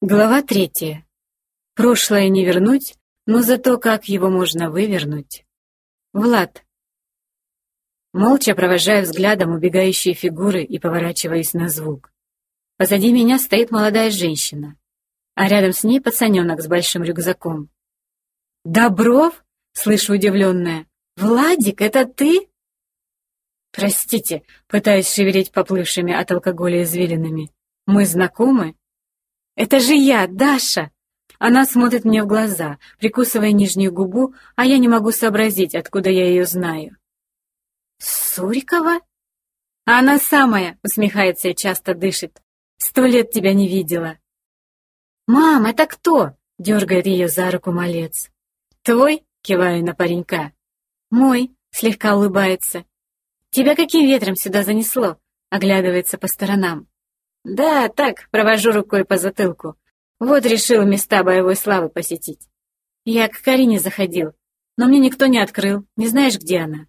Глава третья. Прошлое не вернуть, но зато как его можно вывернуть. Влад. Молча провожаю взглядом убегающие фигуры и поворачиваюсь на звук. Позади меня стоит молодая женщина, а рядом с ней пацаненок с большим рюкзаком. «Добров?» — слышу удивленная. «Владик, это ты?» «Простите», — пытаюсь шевелить поплывшими от алкоголя извилинами. «Мы знакомы?» «Это же я, Даша!» Она смотрит мне в глаза, прикусывая нижнюю губу, а я не могу сообразить, откуда я ее знаю. «Сурикова?» «Она самая!» — усмехается и часто дышит. «Сто лет тебя не видела!» «Мам, это кто?» — дергает ее за руку малец. «Твой?» — киваю на паренька. «Мой!» — слегка улыбается. «Тебя каким ветром сюда занесло?» — оглядывается по сторонам. Да, так, провожу рукой по затылку. Вот решил места боевой славы посетить. Я к Карине заходил, но мне никто не открыл. Не знаешь, где она?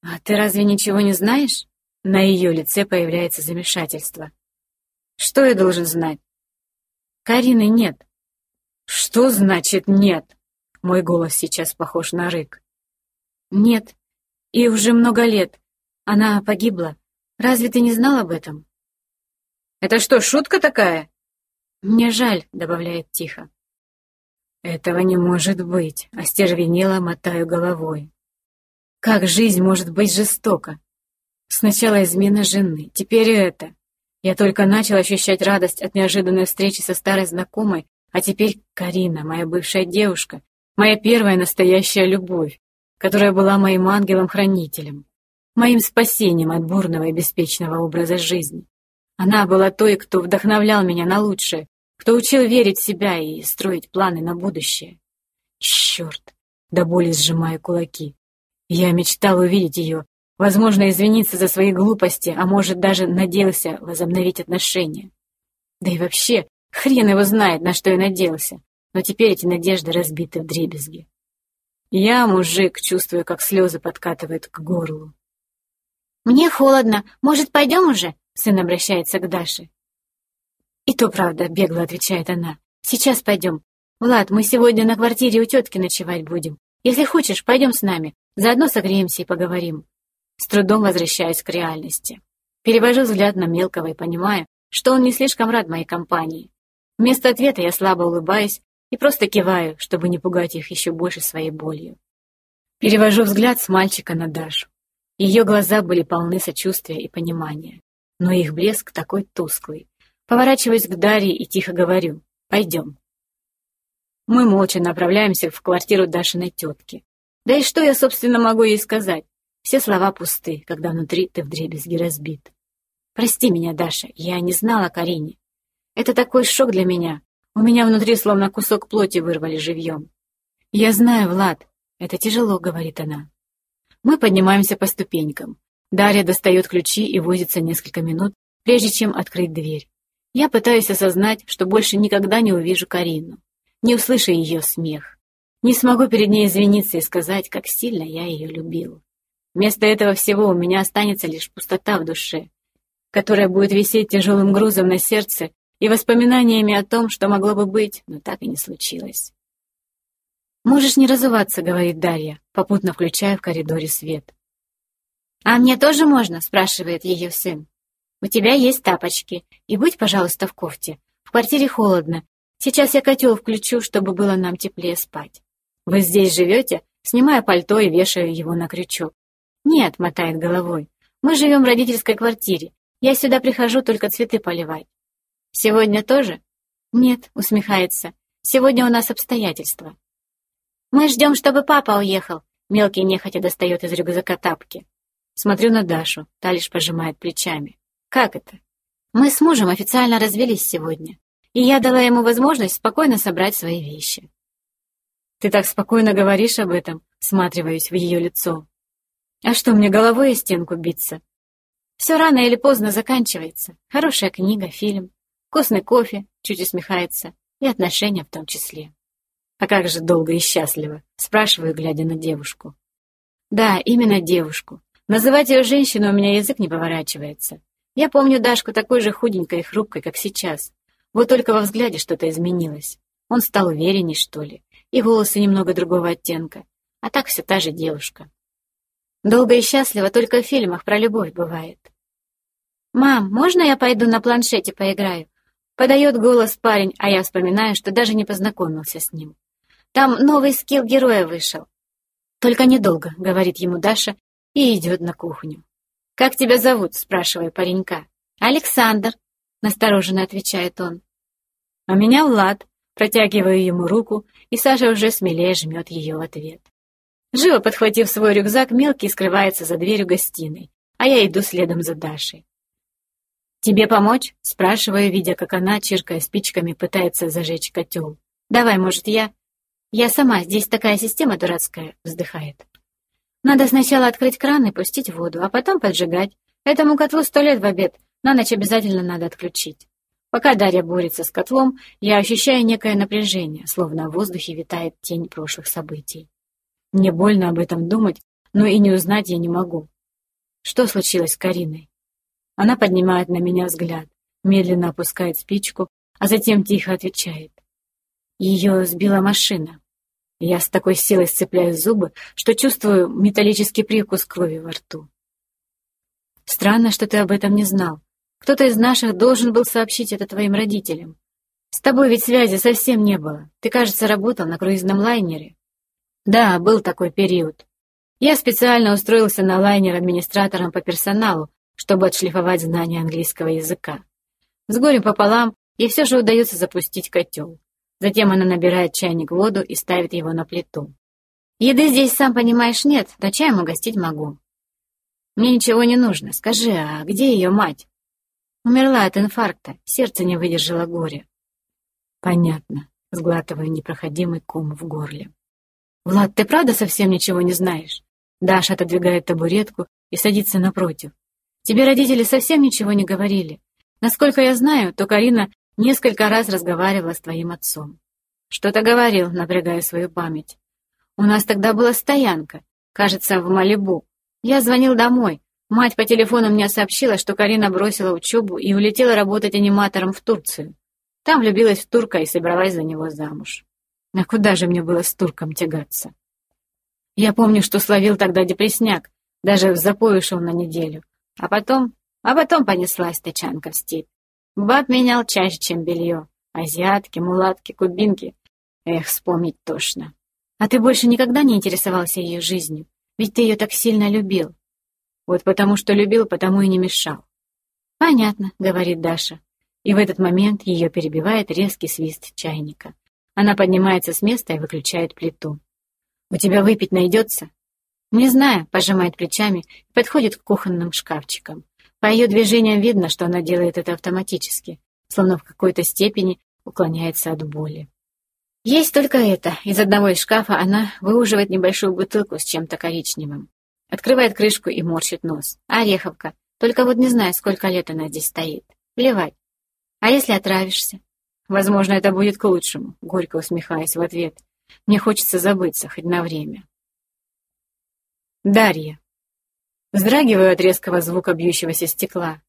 А ты разве ничего не знаешь? На ее лице появляется замешательство. Что я должен знать? Карины нет. Что значит нет? Мой голос сейчас похож на рык. Нет. И уже много лет. Она погибла. Разве ты не знал об этом? Это что, шутка такая?» «Мне жаль», — добавляет тихо. «Этого не может быть», — остервенело мотаю головой. «Как жизнь может быть жестока? Сначала измена жены, теперь это. Я только начал ощущать радость от неожиданной встречи со старой знакомой, а теперь Карина, моя бывшая девушка, моя первая настоящая любовь, которая была моим ангелом-хранителем, моим спасением от бурного и беспечного образа жизни. Она была той, кто вдохновлял меня на лучшее, кто учил верить в себя и строить планы на будущее. Черт! До боли сжимая кулаки. Я мечтал увидеть ее, возможно, извиниться за свои глупости, а может, даже надеялся возобновить отношения. Да и вообще, хрен его знает, на что я надеялся, но теперь эти надежды разбиты в дребезги. Я, мужик, чувствую, как слезы подкатывают к горлу. «Мне холодно. Может, пойдем уже?» Сын обращается к Даше. «И то правда», — бегло отвечает она. «Сейчас пойдем. Влад, мы сегодня на квартире у тетки ночевать будем. Если хочешь, пойдем с нами. Заодно согреемся и поговорим». С трудом возвращаюсь к реальности. Перевожу взгляд на Мелкого и понимаю, что он не слишком рад моей компании. Вместо ответа я слабо улыбаюсь и просто киваю, чтобы не пугать их еще больше своей болью. Перевожу взгляд с мальчика на Дашу. Ее глаза были полны сочувствия и понимания но их блеск такой тусклый. Поворачиваюсь к Дарье и тихо говорю «Пойдем». Мы молча направляемся в квартиру Дашиной тетки. Да и что я, собственно, могу ей сказать? Все слова пусты, когда внутри ты вдребезги разбит. Прости меня, Даша, я не знала Карине. Это такой шок для меня. У меня внутри словно кусок плоти вырвали живьем. Я знаю, Влад, это тяжело, говорит она. Мы поднимаемся по ступенькам. Дарья достает ключи и возится несколько минут, прежде чем открыть дверь. Я пытаюсь осознать, что больше никогда не увижу Карину, не услышу ее смех. Не смогу перед ней извиниться и сказать, как сильно я ее любил. Вместо этого всего у меня останется лишь пустота в душе, которая будет висеть тяжелым грузом на сердце и воспоминаниями о том, что могло бы быть, но так и не случилось. «Можешь не разуваться», — говорит Дарья, попутно включая в коридоре свет. «А мне тоже можно?» — спрашивает ее сын. «У тебя есть тапочки. И будь, пожалуйста, в кофте. В квартире холодно. Сейчас я котел включу, чтобы было нам теплее спать. Вы здесь живете?» Снимаю пальто и вешаю его на крючок. «Нет», — мотает головой. «Мы живем в родительской квартире. Я сюда прихожу только цветы поливать». «Сегодня тоже?» «Нет», — усмехается. «Сегодня у нас обстоятельства». «Мы ждем, чтобы папа уехал», — мелкий нехотя достает из рюкзака тапки. Смотрю на Дашу, та лишь пожимает плечами. Как это? Мы с мужем официально развелись сегодня, и я дала ему возможность спокойно собрать свои вещи. Ты так спокойно говоришь об этом, сматриваюсь в ее лицо. А что, мне головой о стенку биться? Все рано или поздно заканчивается. Хорошая книга, фильм, вкусный кофе, чуть усмехается, и отношения в том числе. А как же долго и счастливо? Спрашиваю, глядя на девушку. Да, именно девушку. Называть ее женщиной у меня язык не поворачивается. Я помню Дашку такой же худенькой и хрупкой, как сейчас. Вот только во взгляде что-то изменилось. Он стал уверенней, что ли, и волосы немного другого оттенка. А так все та же девушка. Долго и счастливо только в фильмах про любовь бывает. «Мам, можно я пойду на планшете поиграю?» Подает голос парень, а я вспоминаю, что даже не познакомился с ним. Там новый скилл героя вышел. «Только недолго», — говорит ему Даша и идет на кухню. «Как тебя зовут?» — спрашиваю паренька. «Александр», — настороженно отвечает он. «А меня Влад», — протягиваю ему руку, и Саша уже смелее жмет ее в ответ. Живо подхватив свой рюкзак, мелкий скрывается за дверью гостиной, а я иду следом за Дашей. «Тебе помочь?» — спрашиваю, видя, как она, чиркая спичками, пытается зажечь котел. «Давай, может, я...» «Я сама, здесь такая система дурацкая», — вздыхает. «Надо сначала открыть кран и пустить воду, а потом поджигать. Этому котлу сто лет в обед, на ночь обязательно надо отключить». Пока Дарья борется с котлом, я ощущаю некое напряжение, словно в воздухе витает тень прошлых событий. Мне больно об этом думать, но и не узнать я не могу. Что случилось с Кариной? Она поднимает на меня взгляд, медленно опускает спичку, а затем тихо отвечает. Ее сбила машина. Я с такой силой сцепляю зубы, что чувствую металлический привкус крови во рту. Странно, что ты об этом не знал. Кто-то из наших должен был сообщить это твоим родителям. С тобой ведь связи совсем не было. Ты, кажется, работал на круизном лайнере. Да, был такой период. Я специально устроился на лайнер администратором по персоналу, чтобы отшлифовать знания английского языка. С горем пополам ей все же удается запустить котел. Затем она набирает чайник воду и ставит его на плиту. Еды здесь, сам понимаешь, нет, но чаем угостить могу. Мне ничего не нужно. Скажи, а где ее мать? Умерла от инфаркта, сердце не выдержало горя. Понятно, сглатываю непроходимый ком в горле. Влад, ты правда совсем ничего не знаешь? Даша отодвигает табуретку и садится напротив. Тебе родители совсем ничего не говорили. Насколько я знаю, то Карина несколько раз разговаривала с твоим отцом. Что-то говорил, напрягая свою память. У нас тогда была стоянка, кажется, в Малибу. Я звонил домой. Мать по телефону мне сообщила, что Карина бросила учебу и улетела работать аниматором в Турцию. Там влюбилась в турка и собралась за него замуж. А куда же мне было с турком тягаться? Я помню, что словил тогда депресняк, даже в запой ушел на неделю. А потом, а потом понеслась тачанка в степь. Баб менял чаще, чем белье. Азиатки, мулатки, кубинки. Эх, вспомнить тошно. А ты больше никогда не интересовался ее жизнью? Ведь ты ее так сильно любил. Вот потому что любил, потому и не мешал. Понятно, говорит Даша. И в этот момент ее перебивает резкий свист чайника. Она поднимается с места и выключает плиту. «У тебя выпить найдется?» «Не знаю», — пожимает плечами и подходит к кухонным шкафчикам. По ее движениям видно, что она делает это автоматически, словно в какой-то степени уклоняется от боли. Есть только это. Из одного из шкафа она выуживает небольшую бутылку с чем-то коричневым. Открывает крышку и морщит нос. Ореховка. Только вот не знаю, сколько лет она здесь стоит. Плевать. А если отравишься? Возможно, это будет к лучшему, горько усмехаясь в ответ. Мне хочется забыться хоть на время. Дарья. Вздрагиваю от резкого звука бьющегося стекла.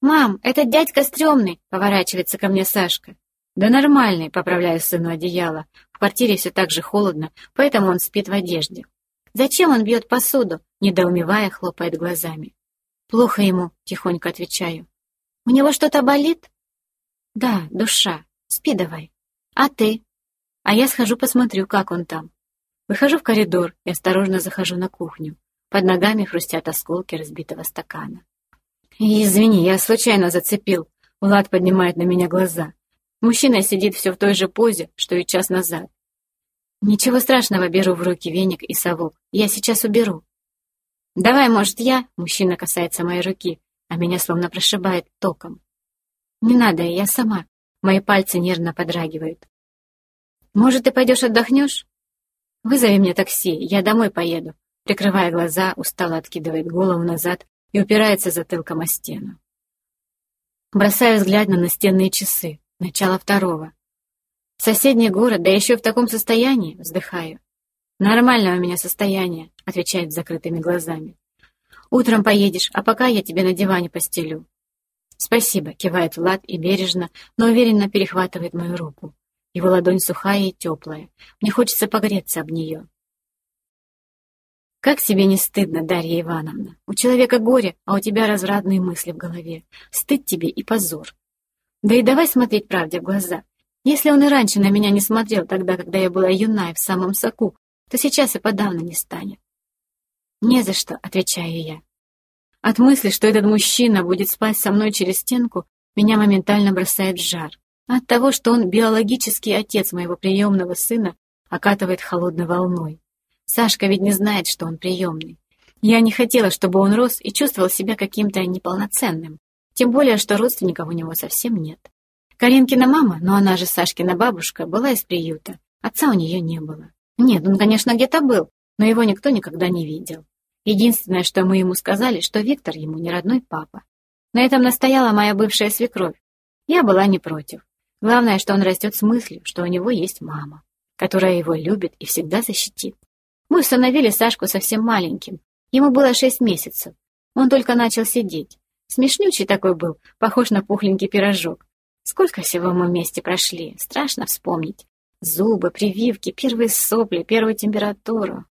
«Мам, этот дядька стрёмный!» — поворачивается ко мне Сашка. «Да нормальный», — поправляю сыну одеяло. В квартире все так же холодно, поэтому он спит в одежде. «Зачем он бьет посуду?» — недоумевая, хлопает глазами. «Плохо ему», — тихонько отвечаю. «У него что-то болит?» «Да, душа. Спи давай. А ты?» «А я схожу посмотрю, как он там. Выхожу в коридор и осторожно захожу на кухню. Под ногами хрустят осколки разбитого стакана. «Извини, я случайно зацепил». Влад поднимает на меня глаза. Мужчина сидит все в той же позе, что и час назад. «Ничего страшного, беру в руки веник и совок. Я сейчас уберу». «Давай, может, я?» Мужчина касается моей руки, а меня словно прошибает током. «Не надо, я сама». Мои пальцы нервно подрагивают. «Может, ты пойдешь отдохнешь?» «Вызови мне такси, я домой поеду». Прикрывая глаза, устало откидывает голову назад и упирается затылком о стену. Бросаю взгляд на настенные часы. Начало второго. Соседний город, да еще в таком состоянии, вздыхаю. Нормальное у меня состояние, отвечает закрытыми глазами. Утром поедешь, а пока я тебе на диване постелю. «Спасибо», — кивает Влад и бережно, но уверенно перехватывает мою руку. Его ладонь сухая и теплая. Мне хочется погреться об нее. Как себе не стыдно, Дарья Ивановна? У человека горе, а у тебя развратные мысли в голове. Стыд тебе и позор. Да и давай смотреть правде в глаза. Если он и раньше на меня не смотрел тогда, когда я была юна и в самом соку, то сейчас и подавно не станет. «Не за что», — отвечаю я. От мысли, что этот мужчина будет спать со мной через стенку, меня моментально бросает в жар. От того, что он биологический отец моего приемного сына, окатывает холодной волной. Сашка ведь не знает, что он приемный. Я не хотела, чтобы он рос и чувствовал себя каким-то неполноценным. Тем более, что родственников у него совсем нет. Каринкина мама, но она же Сашкина бабушка, была из приюта. Отца у нее не было. Нет, он, конечно, где-то был, но его никто никогда не видел. Единственное, что мы ему сказали, что Виктор ему не родной папа. На этом настояла моя бывшая свекровь. Я была не против. Главное, что он растет с мыслью, что у него есть мама, которая его любит и всегда защитит. Мы установили Сашку совсем маленьким. Ему было шесть месяцев. Он только начал сидеть. Смешнючий такой был, похож на пухленький пирожок. Сколько всего мы вместе прошли, страшно вспомнить. Зубы, прививки, первые сопли, первую температуру.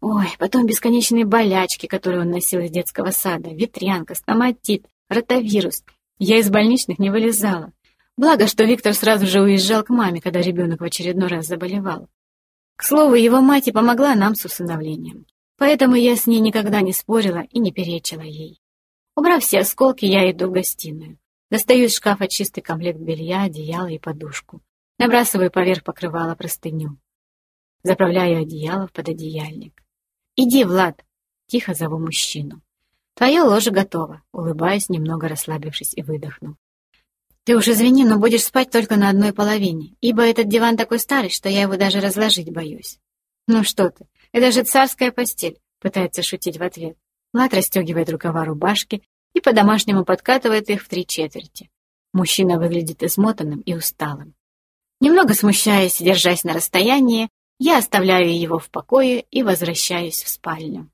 Ой, потом бесконечные болячки, которые он носил из детского сада, ветрянка, стоматит, ротавирус. Я из больничных не вылезала. Благо, что Виктор сразу же уезжал к маме, когда ребенок в очередной раз заболевал. К слову, его мать и помогла нам с усыновлением. Поэтому я с ней никогда не спорила и не перечила ей. Убрав все осколки, я иду в гостиную. Достаю из шкафа чистый комплект белья, одеяло и подушку. Набрасываю поверх покрывала простыню. Заправляю одеяло в пододеяльник. «Иди, Влад!» — тихо зову мужчину. «Твое ложе готово», — улыбаясь, немного расслабившись и выдохнув. Ты уж извини, но будешь спать только на одной половине, ибо этот диван такой старый, что я его даже разложить боюсь. Ну что ты, это же царская постель, пытается шутить в ответ. Лад расстегивает рукава рубашки и по-домашнему подкатывает их в три четверти. Мужчина выглядит измотанным и усталым. Немного смущаясь и держась на расстоянии, я оставляю его в покое и возвращаюсь в спальню.